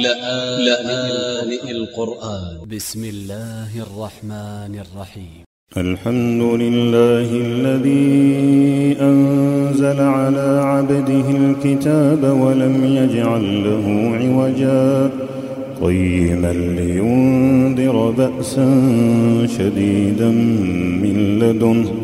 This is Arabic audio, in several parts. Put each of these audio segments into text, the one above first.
لآن القرآن. ب س م الله الرحمن الرحيم. الحمد لله الذي أنزل على عبده الكتاب ولم يجعل له عوجا. قيما لينذر بأسا شديدا من لدنه.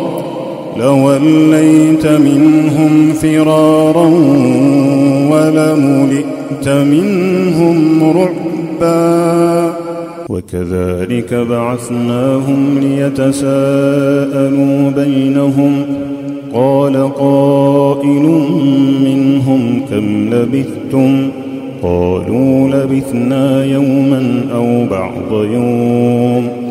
لوليت منهم فرارا ولملئت منهم رعبا. وكذلك بعثناهم ليتساءلوا بينهم. قال قائل منهم كم لبثتم؟ قالوا لبثنا يوما أو بعض يوم.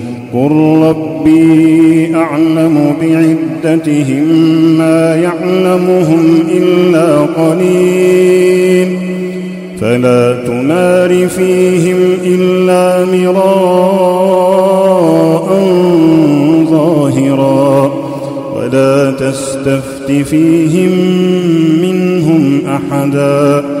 قل ربي أعلم بعدتهم ما يعلمهم إلا قليل فلا تمار فيهم إلا مراء ظاهرا ولا تستفت فيهم منهم أحدا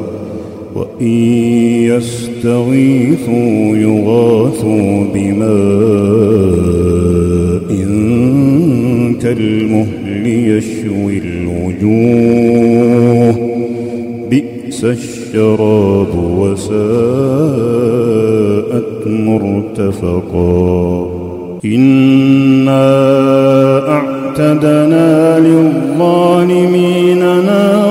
وإن يستغيثوا يغاثوا بماء كالمهل يشوي الوجوه بئس الشراب وساءت مرتفقا إنا أعتدنا للظالمين نارا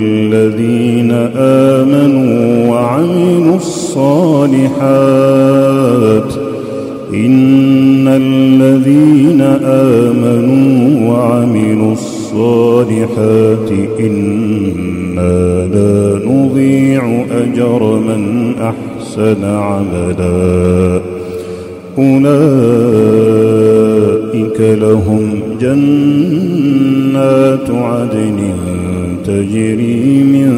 الذين آمنوا وعملوا الصالحات إن الذين آمنوا وعملوا الصالحات إنا لا نضيع أجر من أحسن عملا. أولئك لهم جنات عدن تجري من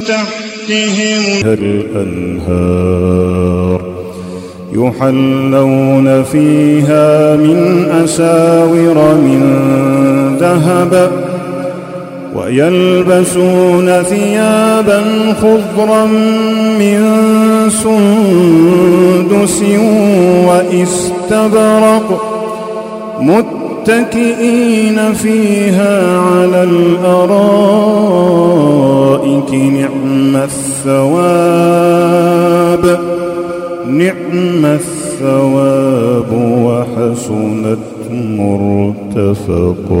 تحتهم الأنهار. يحلون فيها من أساور من ذهب ويلبسون ثيابا خضرا من سندس وإستبرق متكئين فيها على الأرائك نعم الثواب نعم الثواب وحسنت مرتفقا.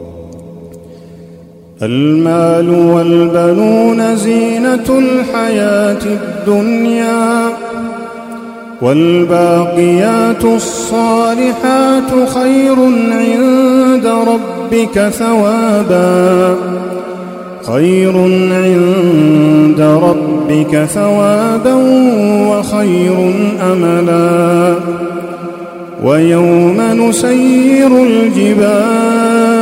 المال والبنون زينة الحياة الدنيا والباقيات الصالحات خير عند ربك ثوابا. خير عند ربك ثوابا وخير أملا. ويوم نسير الجبال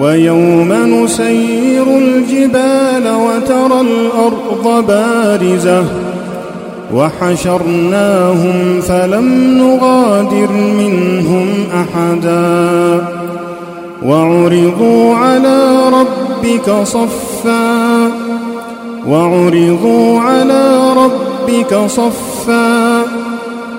ويوم نسير الجبال وترى الأرض بارزة وحشرناهم فلم نغادر منهم أحدا وعرضوا على ربك صفا وعرضوا على ربك صفا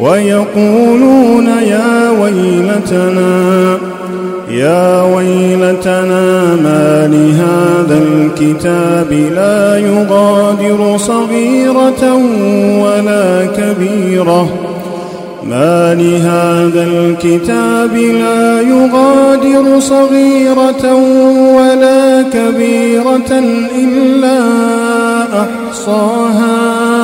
ويقولون يا ويلتنا يا ويلتنا ما لهذا الكتاب لا يغادر صغيرة ولا كبيرة. ما لهذا الكتاب لا يغادر صغيرة ولا كبيرة إلا أحصاها.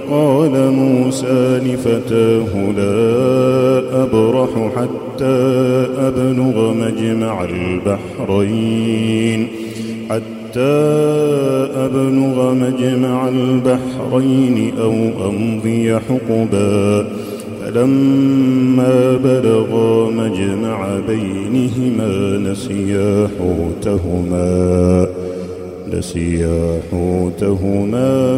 قال موسى لفتاه لا أبرح حتى أبلغ مجمع البحرين. حتى أبلغ مجمع البحرين أو أمضي حقبا. فلما بلغا مجمع بينهما نسيا حوتهما. نسيا حوتهما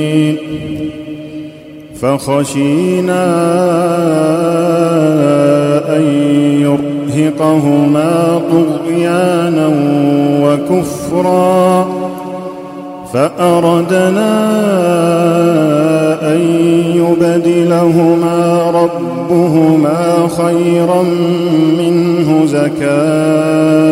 فخشينا أن يرهقهما طغيانا وكفرا فأردنا أن يبدلهما ربهما خيرا منه زكاة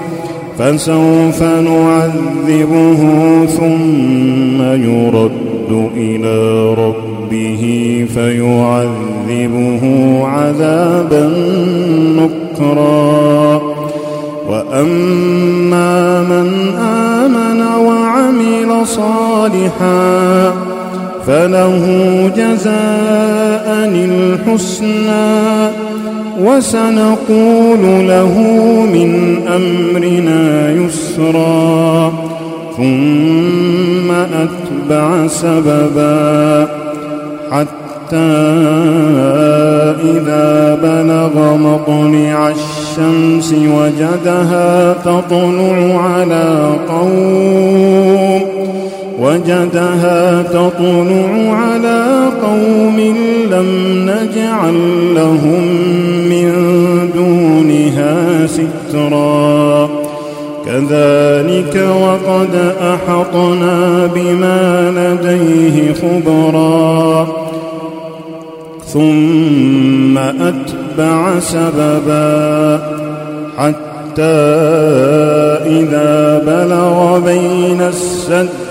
فسوف نعذبه ثم يرد إلى ربه فيعذبه عذابا نكرا. وأما من آمن وعمل صالحا فله جزاء الحسنى. وسنقول له من أمرنا يسرا ثم أتبع سببا حتى إذا بلغ مطلع الشمس وجدها تطلع على قوم وجدها تطلع على قوم لم نجعل لهم من دونها سترا. كذلك وقد أحطنا بما لديه خبرا. ثم أتبع سببا حتى إذا بلغ بين السد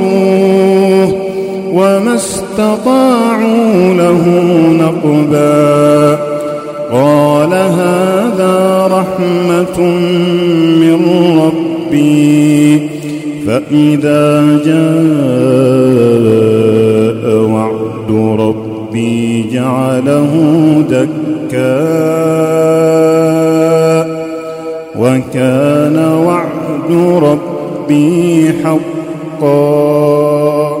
وما استطاعوا له نقبا. قال هذا رحمة من ربي. فإذا جاء وعد ربي جعله دكا وكان وعد ربي حقا.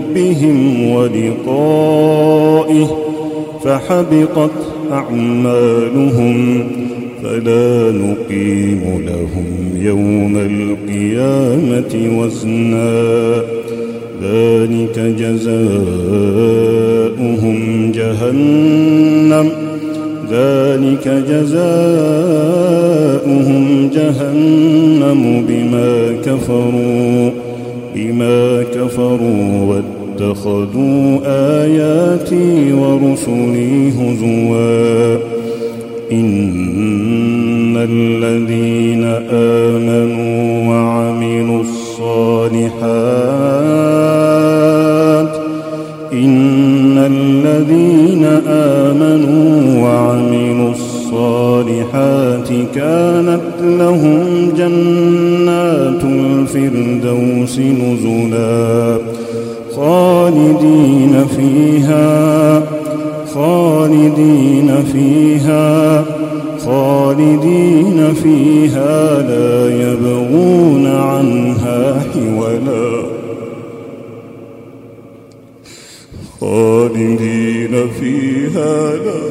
ولقائه فحبطت أعمالهم فلا نقيم لهم يوم القيامة وزنا ذلك جزاؤهم جهنم ذلك جزاؤهم جهنم بما كفروا بما كفروا واتخذوا آياتي ورسلي هزوا. إن الذين آمنوا وعملوا الصالحات إن الذين آمنوا وعملوا الصالحات كانت لهم جنات الفردوس نزلا. خالدين فيها خالدين فيها خالدين فيها لا يبغون عنها حولا. خالدين فيها لا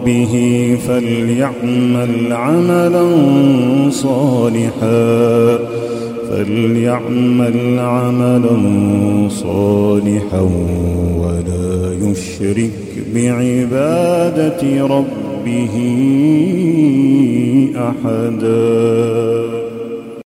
ربه فليعمل عملا صالحا فليعمل عملا صالحا ولا يشرك بعبادة ربه أحداً.